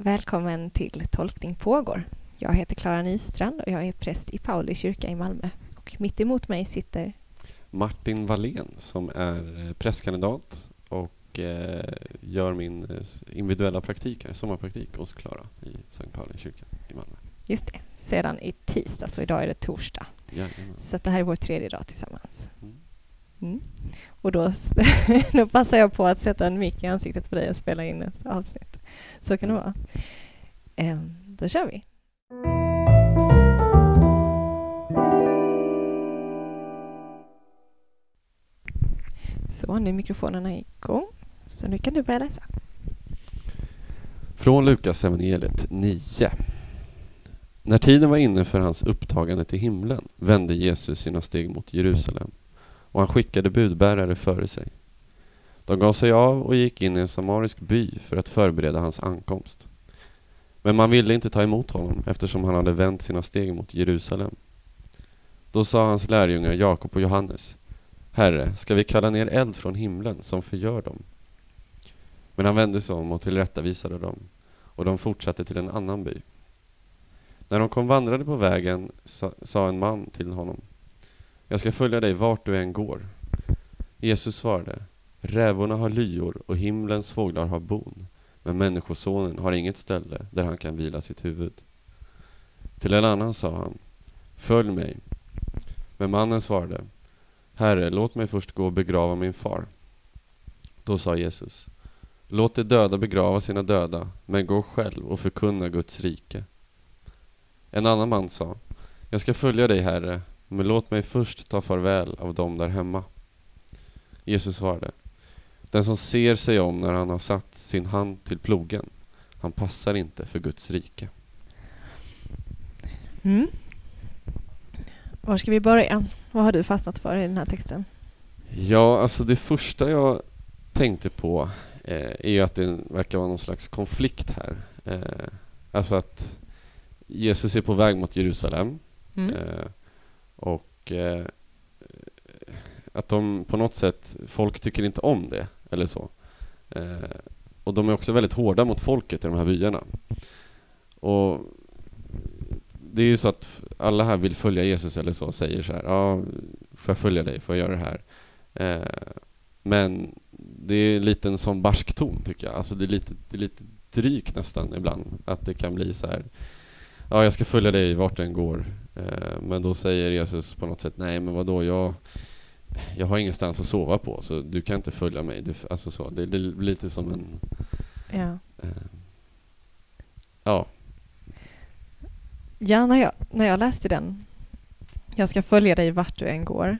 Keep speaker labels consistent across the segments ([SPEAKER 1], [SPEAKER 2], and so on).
[SPEAKER 1] Välkommen till Tolkning pågår. Jag heter Klara Nystrand och jag är präst i Pauli kyrka i Malmö. Och mitt emot mig sitter
[SPEAKER 2] Martin Wallén som är eh, prästkandidat och eh, gör min eh, individuella praktik, här, sommarpraktik hos Klara i Sankt Pauli kyrka i Malmö.
[SPEAKER 1] Just det, sedan i tisdag, så idag är det torsdag.
[SPEAKER 2] Jajamän.
[SPEAKER 1] Så det här är vår tredje dag tillsammans.
[SPEAKER 2] Mm.
[SPEAKER 1] Mm. Och då, då passar jag på att sätta en mick i ansiktet på dig och spela in ett avsnitt. Så kan det vara. Ehm, då kör vi. Så, nu är mikrofonerna igång. Så nu kan du börja läsa.
[SPEAKER 2] Från Lukas evangeliet 9. När tiden var inne för hans upptagande till himlen vände Jesus sina steg mot Jerusalem och han skickade budbärare före sig. De gav sig av och gick in i en samarisk by för att förbereda hans ankomst. Men man ville inte ta emot honom eftersom han hade vänt sina steg mot Jerusalem. Då sa hans lärjungar Jakob och Johannes Herre, ska vi kalla ner eld från himlen som förgör dem? Men han vände sig om och tillrättavisade dem och de fortsatte till en annan by. När de kom vandrade på vägen sa, sa en man till honom Jag ska följa dig vart du än går. Jesus svarade Rävorna har lyor och himlens fåglar har bon men Människosonen har inget ställe där han kan vila sitt huvud. Till en annan sa han Följ mig. Men mannen svarade Herre, låt mig först gå och begrava min far. Då sa Jesus Låt de döda begrava sina döda, men gå själv och förkunna Guds rike. En annan man sa Jag ska följa dig, Herre, men låt mig först ta farväl av dem där hemma. Jesus svarade den som ser sig om när han har satt sin hand till plogen, han passar inte för Guds rike.
[SPEAKER 1] Mm. Var ska vi börja? Vad har du fastnat för i den här texten?
[SPEAKER 2] Ja, alltså det första jag tänkte på eh, är ju att det verkar vara någon slags konflikt här. Eh, alltså att Jesus är på väg mot Jerusalem
[SPEAKER 1] Mm.
[SPEAKER 2] eh, och eh, att de på något sätt, folk tycker inte om det eller så. Eh, och de är också väldigt hårda mot folket i de här byarna. Och det är ju så att alla här vill följa Jesus eller så, säger så här, ja, får jag följa dig, får jag göra det här? Eh, men det är lite en sån barsk ton tycker jag. Alltså det är lite, det är lite drygt nästan ibland. Att det kan bli så här. Ja, jag ska följa dig vart den går. Eh, men då säger Jesus på något sätt, nej men vadå, jag, jag har ingenstans att sova på så du kan inte följa mig. Det, alltså så, det är lite som en...
[SPEAKER 1] Ja.
[SPEAKER 2] Eh, ja,
[SPEAKER 1] Ja, när jag, när jag läste den, jag ska följa dig vart du än går,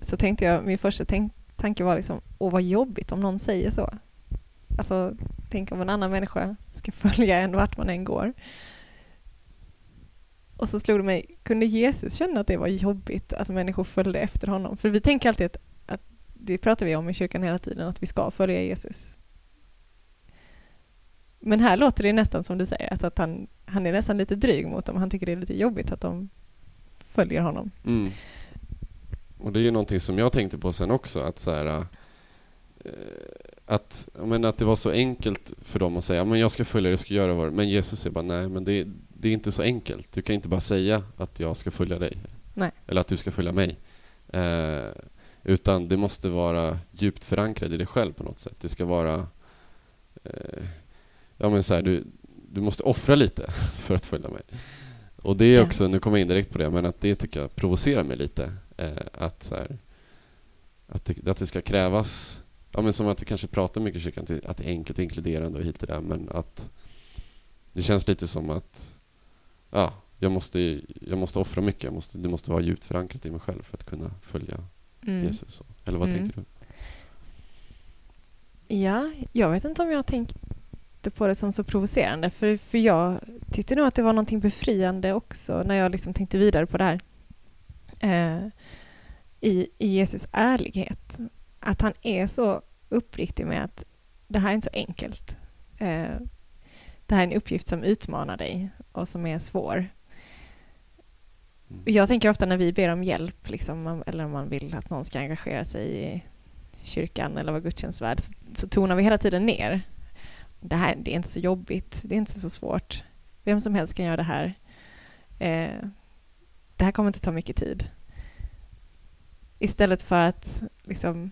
[SPEAKER 1] så tänkte jag, min första tänk, tanke var liksom, åh vad jobbigt om någon säger så. Alltså, tänk om en annan människa ska följa en vart man än går. Och så slog det mig, kunde Jesus känna att det var jobbigt att människor följde efter honom? För vi tänker alltid att, att det pratar vi om i kyrkan hela tiden, att vi ska följa Jesus. Men här låter det nästan som du säger, att, att han, han är nästan lite dryg mot dem. Han tycker det är lite jobbigt att de följer honom.
[SPEAKER 2] Mm. Och det är ju någonting som jag tänkte på sen också, att så här, äh, att, men att det var så enkelt för dem att säga men jag ska följa dig, jag ska göra vad Men Jesus säger bara nej, men det, det är inte så enkelt. Du kan inte bara säga att jag ska följa dig.
[SPEAKER 1] Nej.
[SPEAKER 2] Eller att du ska följa mig. Eh, utan det måste vara djupt förankrat i dig själv på något sätt. Det ska vara eh, Ja men så här, du, du måste offra lite för att följa mig. Och det är också, nu kommer jag in direkt på det, men att det tycker jag provocerar mig lite. Eh, att, så här, att, det, att det ska krävas, ja men som att vi kanske pratar mycket i kyrkan, att det är enkelt och inkluderande och hit och där, men att det känns lite som att ja, jag måste, jag måste offra mycket, jag måste, det måste vara djupt förankrat i mig själv för att kunna följa
[SPEAKER 1] Mm.
[SPEAKER 2] Jesus. Eller vad
[SPEAKER 1] Mm.
[SPEAKER 2] tänker du?
[SPEAKER 1] Ja, jag vet inte om jag tänkte på det som så provocerande, för, för jag tyckte nog att det var någonting befriande också när jag liksom tänkte vidare på det här. Eh, i, I Jesus ärlighet. Att han är så uppriktig med att det här är inte så enkelt. Eh, det här är en uppgift som utmanar dig och som är svår.
[SPEAKER 2] Mm.
[SPEAKER 1] Jag tänker ofta när vi ber om hjälp, liksom, om- eller om man vill att någon ska engagera sig i kyrkan eller vara gudstjänstvärd, så, så tonar vi hela tiden ner. det här det är inte så jobbigt, det är inte så svårt. Vem som helst kan göra det här. Eh, det här kommer inte ta mycket tid. Istället för att liksom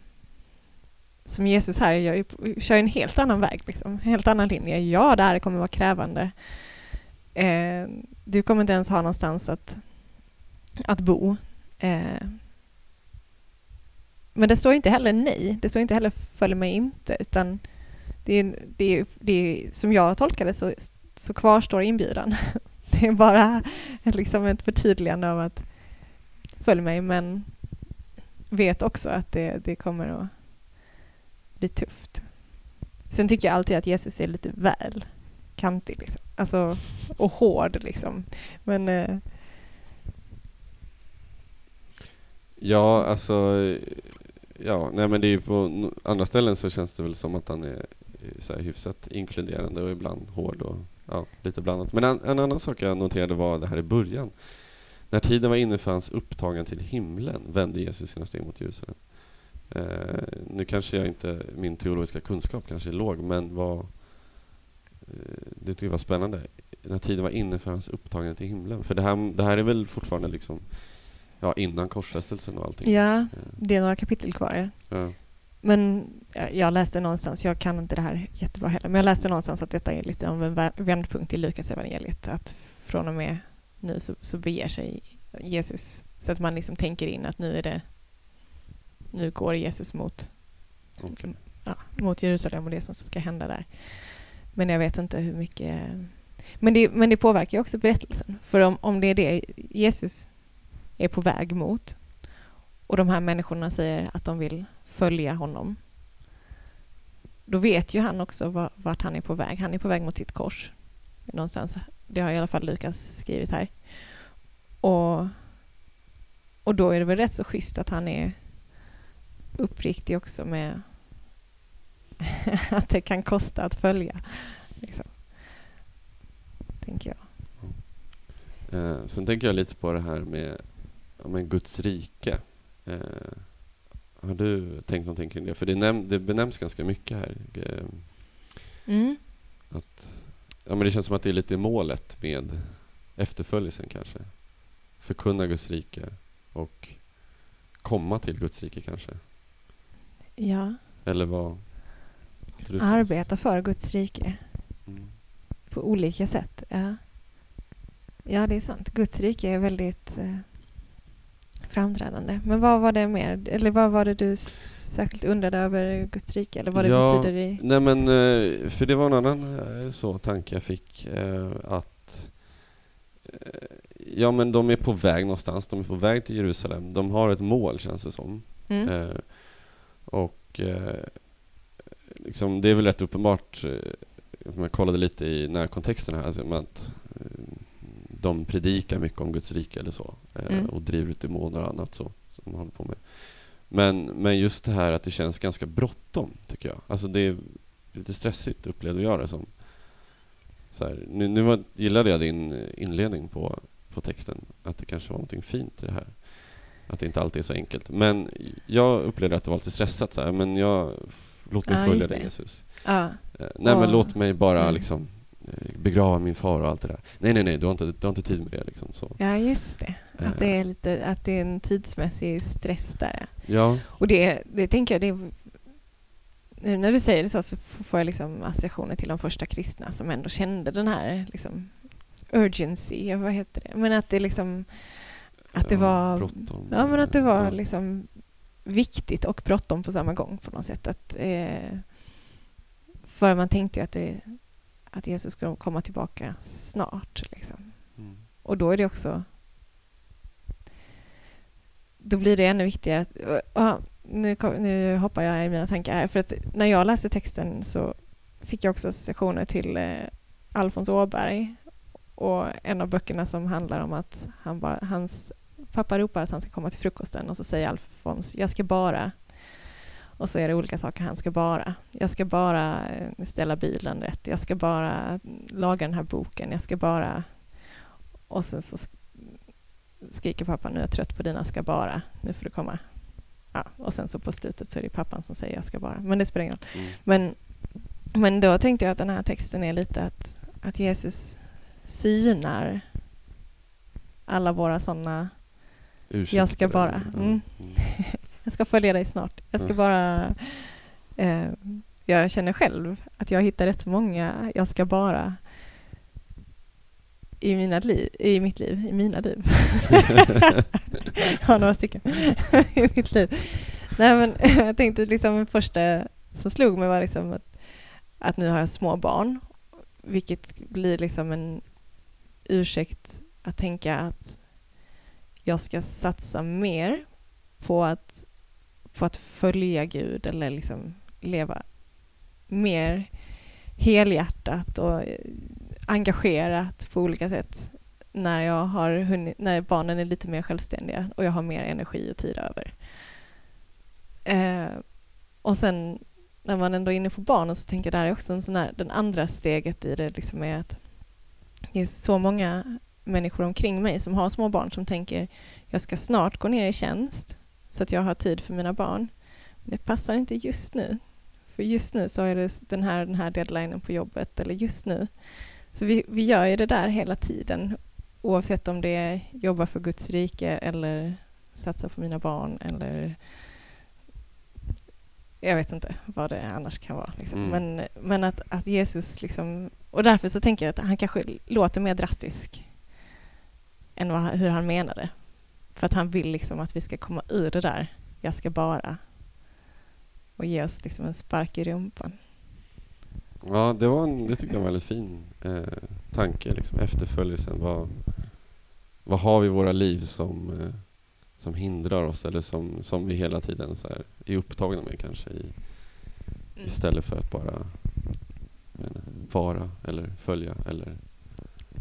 [SPEAKER 1] som Jesus här gör, kör en helt annan väg, liksom, en helt annan linje. Ja, det här kommer vara krävande. Eh, du kommer inte ens ha någonstans att, att bo. Eh, men det står inte heller nej, det står inte heller följ mig inte, utan det är, det är, det är, som jag tolkar det så, så kvarstår inbjudan. Det är bara liksom ett förtydligande av att följ mig, men vet också att det, det kommer att det är tufft. Sen tycker jag alltid att Jesus är lite väl kantig, liksom. alltså, och hård. Liksom. Men... Eh...
[SPEAKER 2] Ja, alltså... Ja, nej men det är ju på andra ställen så känns det väl som att han är eh, så här hyfsat inkluderande och ibland hård och ja, lite blandat. Men en, en, annan sak jag noterade var det här i början. När tiden var inne för hans upptagen till himlen vände Jesus sina steg mot Jerusalem. Eh, nu kanske jag inte, min teologiska kunskap kanske är låg, men vad, eh, det tycker jag var spännande. När tiden var inne för hans upptagande till himlen. För det här, det här är väl fortfarande liksom, ja, innan korsfästelsen och allting.
[SPEAKER 1] Ja, det är några kapitel kvar. Ja. ja. Men jag läste någonstans, jag kan inte det här jättebra heller, men jag läste någonstans att detta är lite av en vändpunkt i Lukas evangeliet att från och med nu så, så beger sig Jesus så att man liksom tänker in att nu är det nu går Jesus mot, okay. ja, mot Jerusalem och det som ska hända där. Men jag vet inte hur mycket... Men det, men det påverkar också berättelsen. För om, om det är det Jesus är på väg mot och de här människorna säger att de vill följa honom då vet ju han också vart han är på väg. Han är på väg mot sitt kors. Någonstans. Det har i alla fall Lukas skrivit här. Och, och då är det väl rätt så schysst att han är uppriktig också med att det kan kosta att följa. Liksom. Tänker jag.
[SPEAKER 2] Eh, sen tänker jag lite på det här med, med Guds rike. Eh, har du tänkt någonting kring det? För det, näm det benämns ganska mycket här. Eh, mm. Att, ja, men det känns som att det är lite målet med efterföljelsen kanske. Förkunna Guds rike och komma till Guds rike kanske.
[SPEAKER 1] Ja.
[SPEAKER 2] Eller vad?
[SPEAKER 1] Arbeta för Guds rike. Mm. På olika sätt. Ja. ja, det är sant. Guds rike är väldigt eh, framträdande. Men vad var det mer? Eller vad var det du särskilt undrade över Guds rike? Eller vad det ja, betyder i...
[SPEAKER 2] Nej men, eh, för det var en annan eh, så tanke jag fick. Eh, att Ja men de är på väg någonstans. De är på väg till Jerusalem. De har ett mål känns det som. Mm. Och liksom, det är väl rätt uppenbart, om jag kollade lite i närkontexten här, alltså, att de predikar mycket om Guds rike eller så eh, mm. och driver ut demoner och annat så som de håller på med. Men, men just det här att det känns ganska bråttom tycker jag. Alltså det är lite stressigt upplevde jag det som. Här, nu nu var, gillade jag din inledning på, på texten, att det kanske var någonting fint i det här. Att det inte alltid är så enkelt. Men jag upplevde att det var lite stressat. Så här, men jag, låt mig ah, följa dig Jesus. Ah. Nej, oh. men låt mig bara mm. liksom Eh, begrava min far och allt det där. Nej, nej, nej, du har inte, du har inte tid med det. Liksom, så.
[SPEAKER 1] Ja, just det. Att det, är lite, att det är en tidsmässig stress där.
[SPEAKER 2] Ja.
[SPEAKER 1] Och det, det tänker jag, det, nu när du säger det så, så får jag liksom associationer till de första kristna som ändå kände den här liksom, urgency, vad heter det? Men att det liksom att det var, bråttom. ja, men att det var liksom viktigt och bråttom på samma gång på något sätt. Att, eh, för man tänkte ju att det att Jesus ska komma tillbaka snart. Liksom. Mm. Och då är det också... Då blir det ännu viktigare att... Och, nu, nu hoppar jag i mina tankar här, för att när jag läste texten så fick jag också associationer till eh, Alfons Åberg och en av böckerna som handlar om att han bara, hans pappa ropar att han ska komma till frukosten och så säger Alfons, jag ska bara och så är det olika saker han ska bara. Jag ska bara eh, ställa bilen rätt. Jag ska bara laga den här boken. Jag ska bara... Och sen så skriker pappan, nu är jag trött på dina ska bara. Nu får du komma. Ja, och sen så på slutet så är det pappan som säger jag ska bara. Men det spelar ingen roll. Mm. Men Men då tänkte jag att den här texten är lite att, att Jesus synar alla våra sådana Jag ska bara- mm. Jag ska följa dig snart. Jag ska bara... Eh, jag känner själv att jag hittar rätt många jag ska bara i, mina liv, i mitt liv, i mina liv. jag har några stycken i mitt liv. Nej, men jag tänkte liksom första som slog mig var liksom att, att nu har jag små barn, vilket blir liksom en ursäkt att tänka att jag ska satsa mer på att, på att följa Gud eller liksom leva mer helhjärtat och engagerat på olika sätt när jag har hunnit, när barnen är lite mer självständiga och jag har mer energi och tid över. Eh, och sen när man ändå är inne på barnen så tänker jag där är också en sån här, den andra steget i det liksom är att det är så många människor omkring mig som har små barn som tänker jag ska snart gå ner i tjänst så att jag har tid för mina barn. Men det passar inte just nu. För just nu så är det den här, den här deadlinen på jobbet eller just nu. Så vi, vi gör ju det där hela tiden oavsett om det är jobba för Guds rike eller satsa på mina barn eller jag vet inte vad det annars kan vara. Liksom.
[SPEAKER 2] Mm.
[SPEAKER 1] Men, men att, att Jesus liksom, och därför så tänker jag att han kanske låter mer drastisk än vad, hur han menade. För att han vill liksom att vi ska komma ur det där, jag ska bara, och ge oss liksom en spark i rumpan.
[SPEAKER 2] Ja, det, var en, det tycker jag var en väldigt fin eh, tanke. Liksom, efterföljelsen. Vad, vad har vi i våra liv som, eh, som hindrar oss eller som, som vi hela tiden så här, är upptagna med kanske i, istället för att bara inte, vara eller följa eller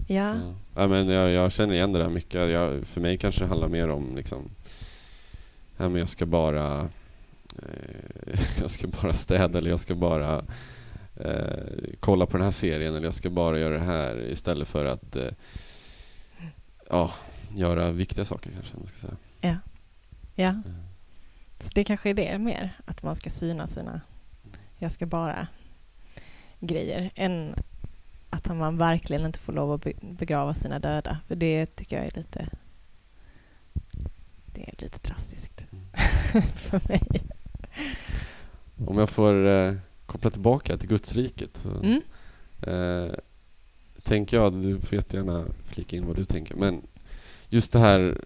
[SPEAKER 1] Ja,
[SPEAKER 2] Ja. Ja, men jag, jag känner igen det där mycket. Jag, för mig kanske det handlar mer om liksom, ja, men jag ska bara eh, jag ska bara städa eller jag ska bara eh, kolla på den här serien eller jag ska bara göra det här istället för att eh, ja, göra viktiga saker kanske. Man ska säga.
[SPEAKER 1] Ja.
[SPEAKER 2] Eh,
[SPEAKER 1] Så det kanske är det mer, att man ska syna sina jag ska bara grejer, än att man verkligen inte får lov att be- begrava sina döda. För det tycker jag är lite det är lite drastiskt för mig.
[SPEAKER 2] Om jag får eh, koppla tillbaka till Gudsriket så
[SPEAKER 1] Mm.
[SPEAKER 2] Eh, tänker jag, du får jättegärna flika in vad du tänker, men just det här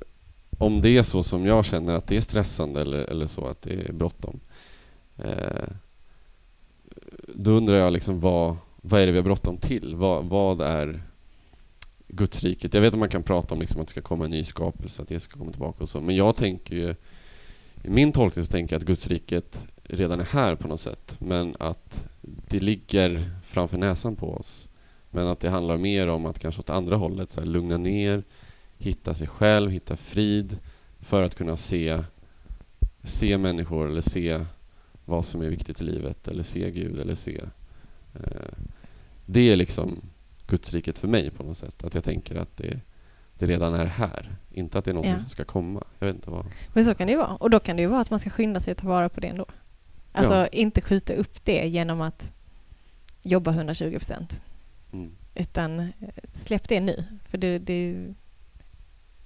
[SPEAKER 2] om det är så som jag känner att det är stressande eller, eller så att det är bråttom. Eh, då undrar jag liksom vad, vad är det vi har bråttom till? Vad, vad är Gudsriket? Jag vet att man kan prata om liksom att det ska komma en ny skapelse, att Jesus ska komma tillbaka och så, men jag tänker ju i min tolkning så tänker jag att Gudsriket redan är här på något sätt, men att det ligger framför näsan på oss. Men att det handlar mer om att kanske åt andra hållet, så här, lugna ner, hitta sig själv, hitta frid för att kunna se, se människor eller se vad som är viktigt i livet eller se Gud eller se. Eh, det är liksom Gudsriket för mig på något sätt. Att jag tänker att det, det redan är här. Inte att det är något
[SPEAKER 1] Ja.
[SPEAKER 2] som ska komma. Jag vet inte vad.
[SPEAKER 1] Men så kan det ju vara. Och då kan det ju vara att man ska skynda sig att ta vara på det ändå. Alltså
[SPEAKER 2] Ja.
[SPEAKER 1] inte skjuta upp det genom att jobba 120 procent.
[SPEAKER 2] Mm.
[SPEAKER 1] Utan eh, släpp det nu. För det, det,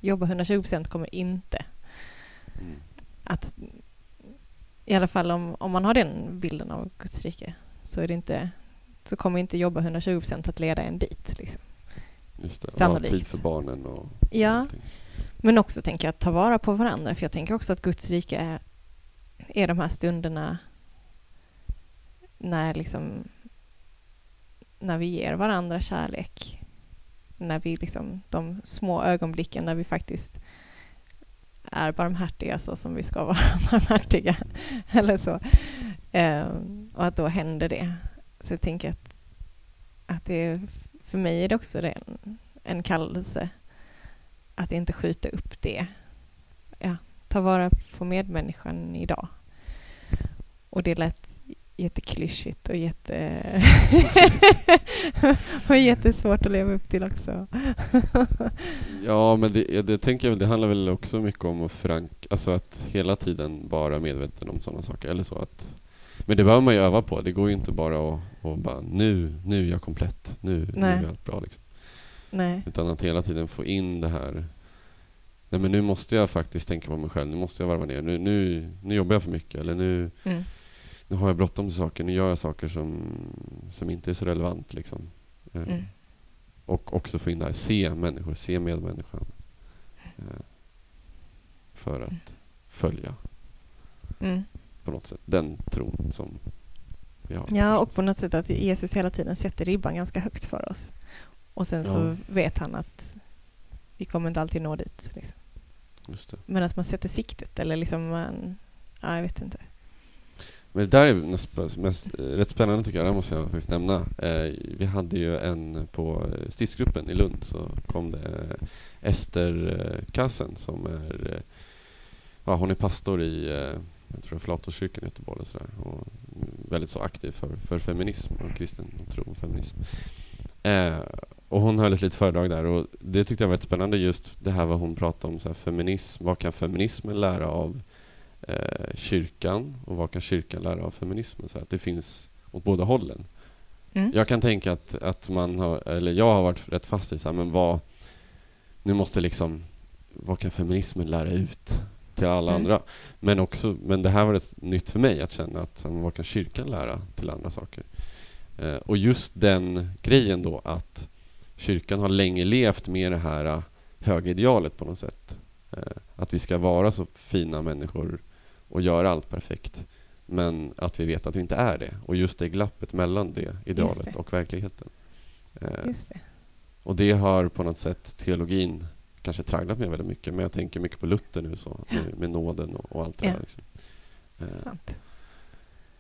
[SPEAKER 1] jobba 120 procent kommer inte
[SPEAKER 2] Mm.
[SPEAKER 1] att... I alla fall om, om man har den bilden av Guds rike så, är det inte, så kommer inte jobba 120 procent att leda en dit. Liksom.
[SPEAKER 2] Just det. Och
[SPEAKER 1] Sannolikt.
[SPEAKER 2] tid för barnen och
[SPEAKER 1] Ja. Men också tänker jag att ta vara på varandra. För jag tänker också att Guds rike är, är de här stunderna när, liksom, när vi ger varandra kärlek. När vi liksom, de små ögonblicken när vi faktiskt är barmhärtiga så som vi ska vara barmhärtiga. Eller så. Ehm, och att då händer det. Så jag tänker att, att det är, för mig är det också det en, en kallelse att inte skjuta upp det. Ja, ta vara på medmänniskan idag. Och det lät jätteklyschigt och jätte... och jättesvårt att leva upp till också.
[SPEAKER 2] Ja, men det, det tänker jag det handlar väl också mycket om att förankra, alltså att hela tiden vara medveten om sådana saker. Eller så att, Men det behöver man ju öva på. Det går ju inte bara att och bara nu, nu är jag komplett. Nu, nu är allt bra. Liksom.
[SPEAKER 1] Nej.
[SPEAKER 2] Utan att hela tiden få in det här Nej men nu måste jag faktiskt tänka på mig själv. Nu måste jag varva ner. Nu, nu, nu jobbar jag för mycket. Eller nu,
[SPEAKER 1] Mm.
[SPEAKER 2] Nu har jag bråttom till saker. Nu gör jag saker som, som inte är så relevant. Liksom. Eh,
[SPEAKER 1] Mm.
[SPEAKER 2] Och också få in det här, se människor, se medmänniskan. Eh, för att
[SPEAKER 1] Mm.
[SPEAKER 2] följa
[SPEAKER 1] Mm.
[SPEAKER 2] på något sätt den tron som vi har.
[SPEAKER 1] Ja, och på något sätt att Jesus hela tiden sätter ribban ganska högt för oss. Och sen så
[SPEAKER 2] Ja.
[SPEAKER 1] vet han att vi kommer inte alltid nå dit. Liksom. Men att man sätter siktet eller liksom man... Ja, jag vet inte.
[SPEAKER 2] Men det där är mest, mest, rätt spännande tycker jag, det måste jag faktiskt nämna. Eh, vi hade ju en på Stridsgruppen i Lund så kom det eh, Ester Kassen som är, eh, ja hon är pastor i, eh, jag tror Flatorskyrkan i Göteborg och sådär. Och väldigt så aktiv för, för feminism och kristen tro och feminism. Eh, och hon höll ett litet föredrag där och det tyckte jag var rätt spännande just det här vad hon pratade om, så här, feminism, vad kan feminismen lära av eh, kyrkan och vad kan kyrkan lära av feminismen? Så att det finns åt båda hållen.
[SPEAKER 1] Mm.
[SPEAKER 2] Jag kan tänka att, att man har, eller jag har varit rätt fast i så här, men vad, nu måste liksom, vad kan feminismen lära ut till alla
[SPEAKER 1] Mm.
[SPEAKER 2] andra? Men också, men det här var rätt nytt för mig att känna att här, vad kan kyrkan lära till andra saker? Eh, och just den grejen då att kyrkan har länge levt med det här eh, höga idealet på något sätt. Eh, att vi ska vara så fina människor och göra allt perfekt. Men att vi vet att vi inte är det. Och just det glappet mellan det idealet
[SPEAKER 1] det.
[SPEAKER 2] och verkligheten. Eh,
[SPEAKER 1] det.
[SPEAKER 2] och det har på något sätt teologin kanske tragglat med väldigt mycket. Men jag tänker mycket på Luther nu så, med, med nåden och, och allt det
[SPEAKER 1] Ja.
[SPEAKER 2] där. Liksom. Eh,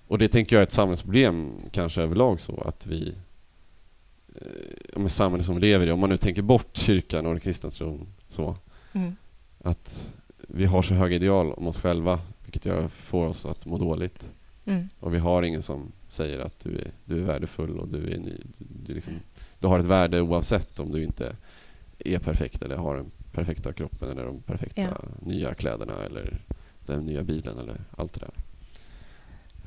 [SPEAKER 2] och det tänker jag är ett samhällsproblem kanske överlag så att vi eh, men samhället som vi lever i, om man nu tänker bort kyrkan och den kristna tron så,
[SPEAKER 1] Mm.
[SPEAKER 2] att vi har så höga ideal om oss själva vilket gör, får oss att må dåligt.
[SPEAKER 1] Mm.
[SPEAKER 2] Och vi har ingen som säger att du är, du är värdefull och du, är ny, du, du, liksom, du har ett värde oavsett om du inte är perfekt eller har den perfekta kroppen eller de perfekta
[SPEAKER 1] Ja.
[SPEAKER 2] nya kläderna eller den nya bilen eller allt det där.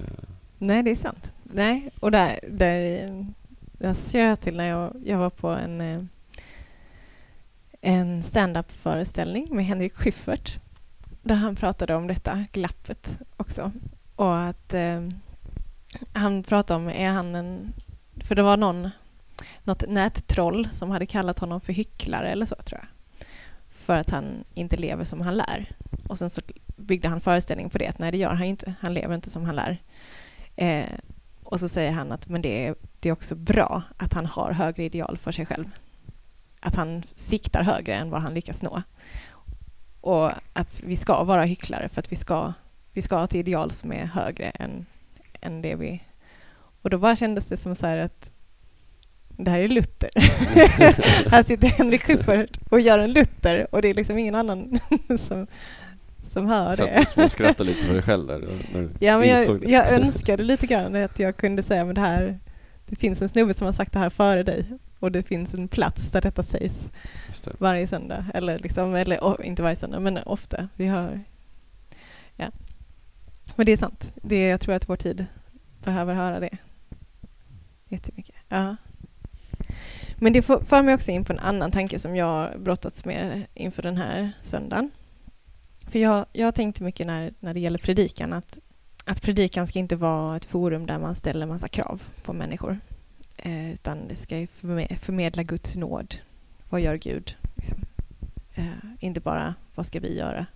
[SPEAKER 2] Eh,
[SPEAKER 1] Nej, det är sant. Nej, och där, där jag ser till när jag, jag var på en, eh, en stand-up-föreställning med Henrik Schyffert där han pratade om detta glappet också. Och att eh, han pratade om, är han en... För det var någon, något nättroll som hade kallat honom för hycklare eller så, tror jag. För att han inte lever som han lär. Och sen så byggde han föreställningen på det, att nej, det gör han inte. Han lever inte som han lär. Eh, och så säger han att men det är, det är också bra att han har högre ideal för sig själv. Att han siktar högre än vad han lyckas nå. Och att vi ska vara hycklare för att vi ska, vi ska ha ett ideal som är högre än, än det vi... Och då bara kändes det som så här att det här är Luther. här sitter Henrik Schyffert och gör en Luther och det är liksom ingen annan som, som hör
[SPEAKER 2] Så att
[SPEAKER 1] det.
[SPEAKER 2] du småskrattar lite för dig själv där? När
[SPEAKER 1] Ja, men jag,
[SPEAKER 2] det.
[SPEAKER 1] jag önskade lite grann att jag kunde säga men det här det finns en snubbe som har sagt det här före dig och det finns en plats där detta sägs
[SPEAKER 2] det.
[SPEAKER 1] varje söndag. Eller, liksom, eller o- inte varje söndag, men ofta. Vi hör... Ja. Men det är sant. Det, jag tror att vår tid behöver höra det jättemycket. Ja. Men det får- för mig också in på en annan tanke som jag brottats med inför den här söndagen. För jag, jag tänkte mycket när, när det gäller predikan att, att predikan ska inte vara ett forum där man ställer massa krav på människor. Eh, utan det ska ju förmedla Guds nåd. Vad gör Gud? Liksom. Eh, inte bara vad ska vi göra?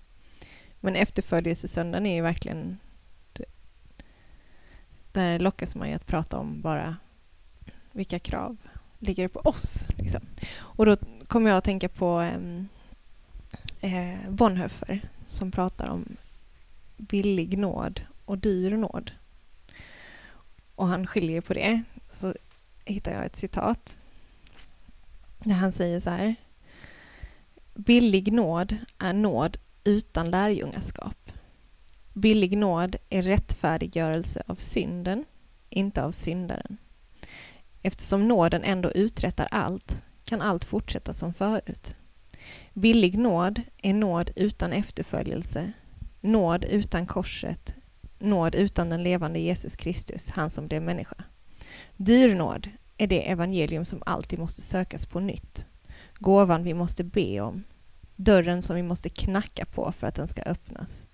[SPEAKER 1] Men efterföljelsesöndagen är ju verkligen... det- Där lockas man ju att prata om bara vilka krav ligger på oss. Liksom. Och då kommer jag att tänka på ehm, eh, Bonhoeffer som pratar om billig nåd och dyr nåd. Och han skiljer på det. Så hittar jag ett citat när han säger så här. Billig nåd är nåd utan lärjungaskap. Billig nåd är rättfärdiggörelse av synden, inte av syndaren. Eftersom nåden ändå uträttar allt kan allt fortsätta som förut. Billig nåd är nåd utan efterföljelse, nåd utan korset, nåd utan den levande Jesus Kristus, han som blev människa. Dyr nåd är det evangelium som alltid måste sökas på nytt. Gåvan vi måste be om. Dörren som vi måste knacka på för att den ska öppnas.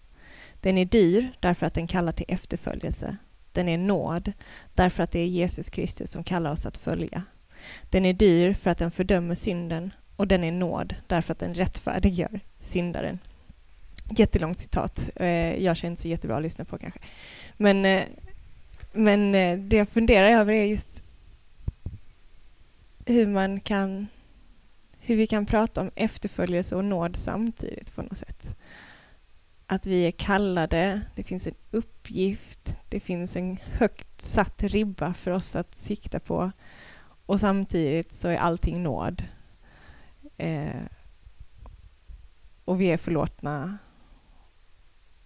[SPEAKER 1] Den är dyr därför att den kallar till efterföljelse. Den är nåd därför att det är Jesus Kristus som kallar oss att följa. Den är dyr för att den fördömer synden och den är nåd därför att den rättfärdiggör syndaren. Jättelångt citat. Eh, jag känner inte så jättebra att lyssna på kanske. Men, eh, men eh, det jag funderar över är just hur man kan hur vi kan prata om efterföljelse och nåd samtidigt på något sätt. Att vi är kallade, det finns en uppgift, det finns en högt satt ribba för oss att sikta på och samtidigt så är allting nåd. Eh, och vi är förlåtna.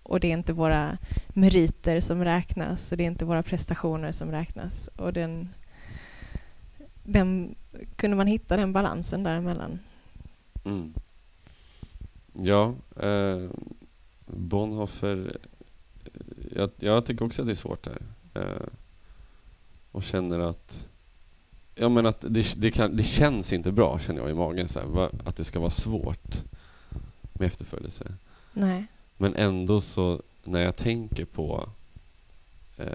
[SPEAKER 1] Och det är inte våra meriter som räknas och det är inte våra prestationer som räknas. Och den, den kunde man hitta den balansen däremellan?
[SPEAKER 2] Mm. Ja, eh, Bonhoeffer... Jag, jag, tycker också att det är svårt där. Eh, och känner att... Ja, men att det, det, kan, det känns inte bra, känner jag i magen. Så här, va, att det ska vara svårt med efterföljelse.
[SPEAKER 1] Nej.
[SPEAKER 2] Men ändå så, när jag tänker på eh,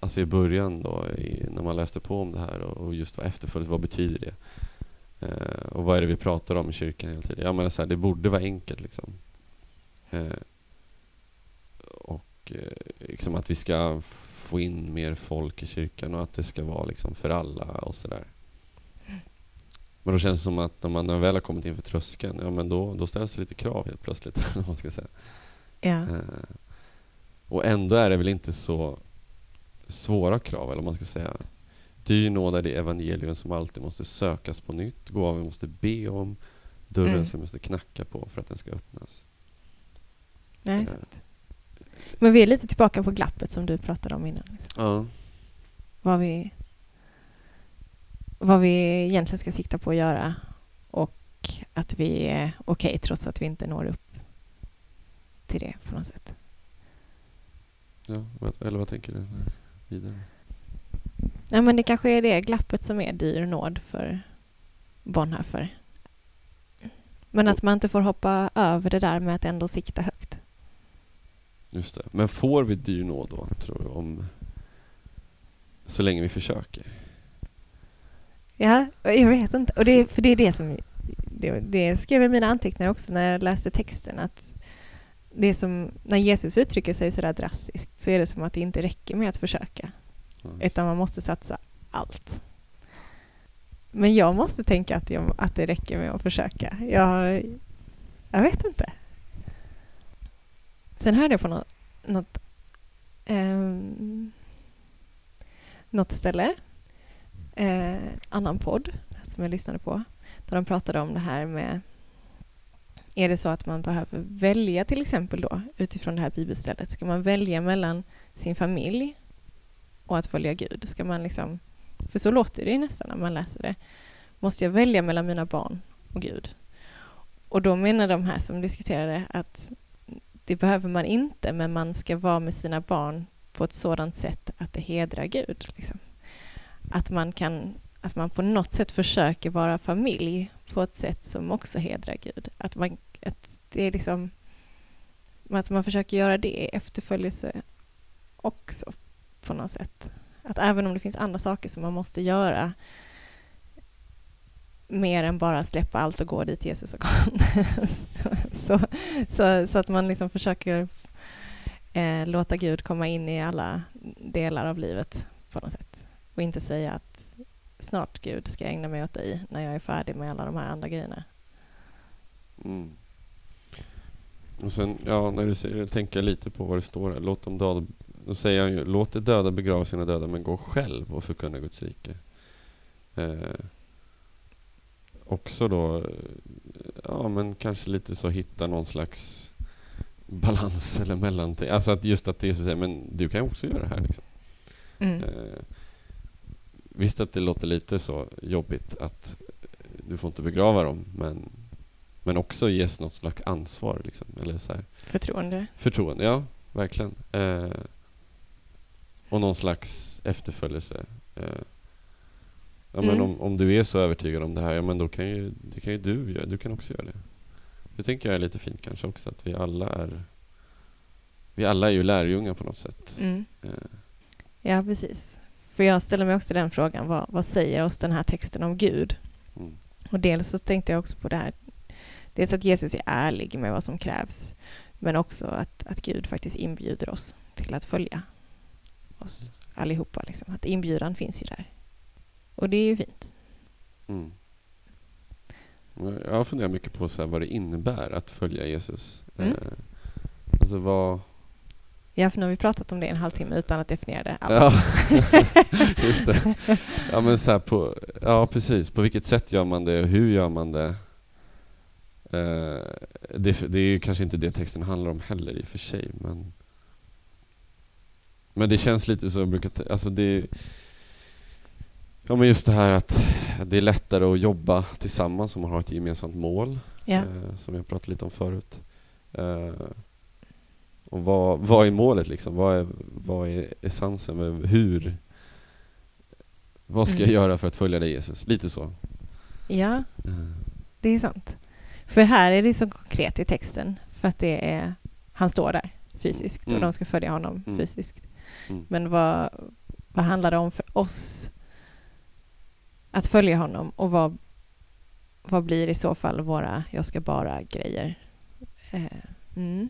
[SPEAKER 2] alltså i början då, i, när man läste på om det här och, och just vad efterföljelse, vad betyder det? Eh, och vad är det vi pratar om i kyrkan hela tiden? Jag menar så här, det borde vara enkelt liksom. Eh, och eh, liksom att vi ska få in mer folk i kyrkan och att det ska vara liksom för alla och sådär. Men då känns det som att när man väl har kommit in för tröskeln, ja men då, då ställs det lite krav helt plötsligt. man ska säga.
[SPEAKER 1] Ja.
[SPEAKER 2] Eh, och ändå är det väl inte så svåra krav, eller man ska säga. Dyr nåd är det evangelium som alltid måste sökas på nytt, gåvan vi måste be om, dörren mm. som vi måste knacka på för att den ska öppnas.
[SPEAKER 1] Nej, eh. sant. Men vi är lite tillbaka på glappet som du pratade om innan. Liksom.
[SPEAKER 2] Ja.
[SPEAKER 1] Vad vi, vad vi egentligen ska sikta på att göra och att vi är okej okay, trots att vi inte når upp till det på något sätt.
[SPEAKER 2] Ja, eller vad tänker du vidare?
[SPEAKER 1] Ja, men det kanske är det glappet som är dyr nåd för Bonhoeffer. Men att man inte får hoppa över det där med att ändå sikta högt.
[SPEAKER 2] Just det. Men får vi dyr nåd då, tror du, om så länge vi försöker?
[SPEAKER 1] Ja, jag vet inte. Och det, för det är det som... Det, det skrev jag i mina anteckningar också när jag läste texten. Att det som, när Jesus uttrycker sig sådär drastiskt så är det som att det inte räcker med att försöka. Mm. Utan man måste satsa allt. Men jag måste tänka att, jag, att det räcker med att försöka. Jag, har, jag vet inte. Sen hörde jag på något, något, um, något ställe, eh, annan podd som jag lyssnade på, där de pratade om det här med är det så att man behöver välja till exempel då utifrån det här bibelstället, ska man välja mellan sin familj och att följa Gud? Ska man liksom, för så låter det ju nästan när man läser det. Måste jag välja mellan mina barn och Gud? Och då menar de här som diskuterade att det behöver man inte, men man ska vara med sina barn på ett sådant sätt att det hedrar Gud. Liksom. Att, man kan, att man på något sätt försöker vara familj på ett sätt som också hedrar Gud. Att, man, att det är liksom att man försöker göra det i efterföljelse också på något sätt. Att även om det finns andra saker som man måste göra mer än bara släppa allt och gå dit Jesus och kom. så, så, så, att man liksom försöker eh, låta Gud komma in i alla delar av livet på något sätt. Och inte säga att snart Gud ska jag ägna mig åt dig när jag är färdig med alla de här andra grejerna.
[SPEAKER 2] Mm. Och sen, ja, när du säger tänker jag lite på vad det står här. Låt dem döda, då säger han ju, låt de döda begrava sina döda, men gå själv och förkunna Guds rike. Eh, också då, ja men kanske lite så hitta någon slags balans eller mellanting. Alltså att just att Jesus säger, men du kan också göra det här. Liksom. Mm. Eh, visst att det låter lite så jobbigt att du får inte begrava dem, men, men också ges något slags ansvar. Liksom, eller så här.
[SPEAKER 1] Förtroende.
[SPEAKER 2] Förtroende, ja, verkligen. Eh, och någon slags efterföljelse. Eh, ja,
[SPEAKER 1] Mm.
[SPEAKER 2] men om, om du är så övertygad om det här, ja, men då kan ju, det kan ju du göra. Du kan också göra det. Det tänker jag är lite fint kanske också, att vi alla är vi alla är ju lärjungar på något sätt.
[SPEAKER 1] Mm.
[SPEAKER 2] Eh,
[SPEAKER 1] Ja, precis. För jag ställer mig också den frågan, vad, vad säger oss den här texten om Gud?
[SPEAKER 2] mm.
[SPEAKER 1] Och dels så tänkte jag också på det här, dels att Jesus är ärlig med vad som krävs, men också att, att Gud faktiskt inbjuder oss till att följa oss allihopa. Liksom. Att inbjudan finns ju där. Och det är ju fint.
[SPEAKER 2] Mm. Jag har funderat mycket på så vad det innebär att följa Jesus.
[SPEAKER 1] Mm.
[SPEAKER 2] Eh, alltså vad...
[SPEAKER 1] Ja, för nu har vi pratat om det en halvtimme utan att definiera det alls.
[SPEAKER 2] Ja, just det. Ja, men så på, ja, precis. På vilket sätt gör man det och hur gör man det? Eh, det, det är ju kanske inte det texten handlar om heller i och för sig, men men det känns lite så, jag brukar, alltså det Ja men just det här att det är lättare att jobba tillsammans om man har ett gemensamt mål,
[SPEAKER 1] Ja.
[SPEAKER 2] eh, som jag pratade lite om förut. Eh, och vad, vad är målet liksom? Vad är, vad är essensen? med Hur? Vad ska jag
[SPEAKER 1] Mm.
[SPEAKER 2] göra för att följa dig Jesus? Lite så.
[SPEAKER 1] ja,
[SPEAKER 2] Eh,
[SPEAKER 1] det är sant. För här är det så konkret i texten, för att det är, han står där fysiskt och
[SPEAKER 2] Mm.
[SPEAKER 1] de ska följa honom
[SPEAKER 2] Mm.
[SPEAKER 1] fysiskt.
[SPEAKER 2] Mm.
[SPEAKER 1] Men vad, vad handlar det om för oss att följa honom och vad, vad blir i så fall våra jag ska bara-grejer? Eh, mm.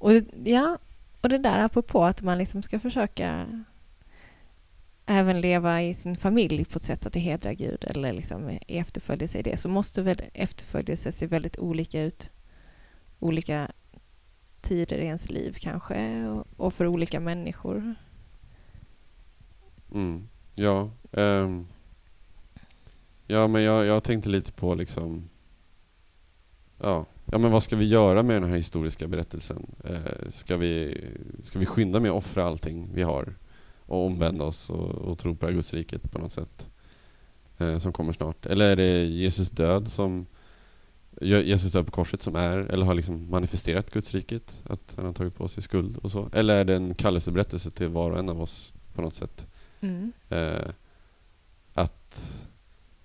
[SPEAKER 1] Och, det- ja, och det där apropå att man liksom ska försöka även leva i sin familj på ett sätt så att det hedrar Gud eller liksom efterföljelse i det så måste väl efterföljelse se väldigt olika ut olika tider i ens liv kanske och, för olika människor.
[SPEAKER 2] Mm. Ja, um. ja men jag, jag tänkte lite på liksom Ja, ja men vad ska vi göra med den här historiska berättelsen? Eh, ska, vi, ska vi skynda med att offra allting vi har och omvända oss och, och tro på Guds riket på något sätt eh, som kommer snart? Eller är det Jesus död som Je- Jesus död på korset som är eller har liksom manifesterat Guds riket att han har tagit på sig skuld och så? Eller är det en kallelseberättelse till var och en av oss på något sätt?
[SPEAKER 1] Mm.
[SPEAKER 2] Eh, att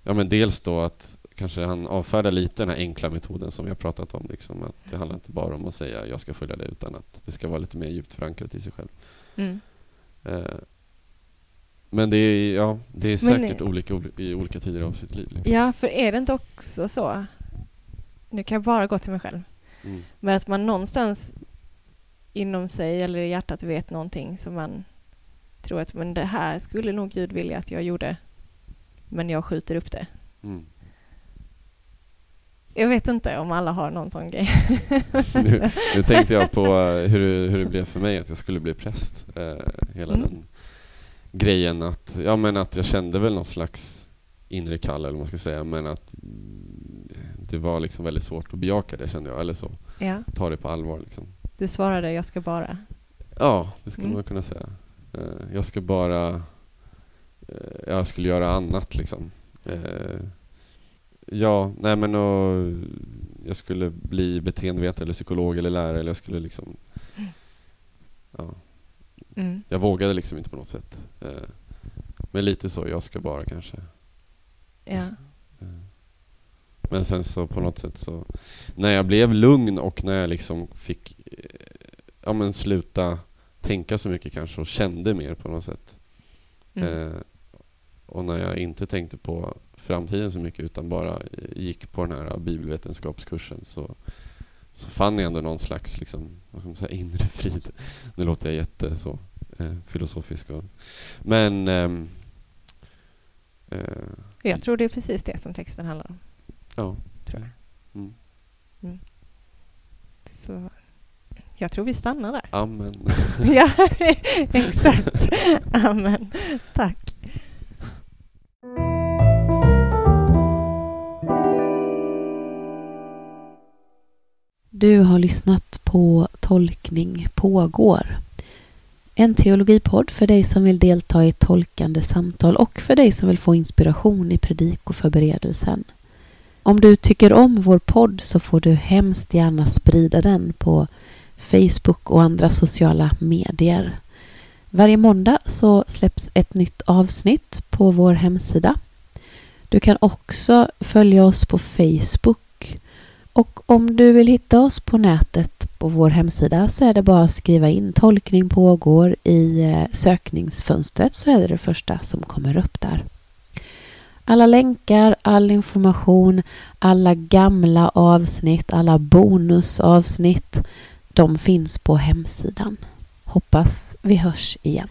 [SPEAKER 2] Ja men dels då att kanske han avfärdar lite den här enkla metoden som vi har pratat om. Liksom, att det handlar inte bara om att säga jag ska följa dig utan att det ska vara lite mer djupt förankrat i sig själv.
[SPEAKER 1] Mm.
[SPEAKER 2] Eh, men det är, ja, det är
[SPEAKER 1] Men,
[SPEAKER 2] säkert
[SPEAKER 1] eh,
[SPEAKER 2] olika oli- i olika tider av sitt liv. Liksom.
[SPEAKER 1] Ja, för är det inte också så, nu kan jag bara gå till mig själv,
[SPEAKER 2] Mm.
[SPEAKER 1] men att man någonstans inom sig eller i hjärtat vet någonting som man tror att men det här skulle nog Gud vilja att jag gjorde, men jag skjuter upp det.
[SPEAKER 2] Mm.
[SPEAKER 1] Jag vet inte om alla har någon sån grej.
[SPEAKER 2] Nu, nu tänkte jag på eh, hur det, hur det blev för mig att jag skulle bli präst. Eh, hela
[SPEAKER 1] Mm.
[SPEAKER 2] den grejen att, ja men att jag kände väl någon slags inre kall eller vad man ska säga men att det var liksom väldigt svårt att bejaka det kände jag, eller så.
[SPEAKER 1] ja,
[SPEAKER 2] Ta det på allvar liksom.
[SPEAKER 1] du svarade jag ska bara.
[SPEAKER 2] Ja, det skulle
[SPEAKER 1] Mm.
[SPEAKER 2] man kunna säga. Eh, jag ska bara, eh, jag skulle göra annat liksom. Eh, ja, nej men och jag skulle bli beteendevetare eller psykolog eller lärare eller jag skulle liksom Ja,
[SPEAKER 1] Mm.
[SPEAKER 2] jag vågade liksom inte på något sätt. Eh, men lite så, jag ska bara kanske.
[SPEAKER 1] Ja.
[SPEAKER 2] Eh, Men sen så på något sätt så När jag blev lugn och när jag liksom fick eh, Ja men sluta tänka så mycket kanske och kände mer på något sätt.
[SPEAKER 1] Mm.
[SPEAKER 2] Eh, och när jag inte tänkte på framtiden så mycket utan bara gick på den här bibelvetenskapskursen så, så fann jag ändå någon slags liksom, vad ska man säga, inre frid. Nu låter jag jätte så eh, filosofisk. Och, men ehm, eh,
[SPEAKER 1] Jag tror det är precis det som texten handlar om.
[SPEAKER 2] ja.
[SPEAKER 1] Tror jag.
[SPEAKER 2] Mm.
[SPEAKER 1] Så jag tror vi stannar där.
[SPEAKER 2] Amen.
[SPEAKER 1] ja, exakt. Amen. Tack.
[SPEAKER 3] Du har lyssnat på Tolkning pågår. En teologipodd för dig som vill delta i ett tolkande samtal och för dig som vill få inspiration i predikoförberedelsen. Om du tycker om vår podd så får du hemskt gärna sprida den på Facebook och andra sociala medier. Varje måndag så släpps ett nytt avsnitt på vår hemsida. Du kan också följa oss på Facebook. Och om du vill hitta oss på nätet på vår hemsida så är det bara att skriva in tolkning pågår i eh, sökningsfönstret så är det det första som kommer upp där. Alla länkar, all information, alla gamla avsnitt, alla bonusavsnitt, de finns på hemsidan. Hoppas vi hörs igen.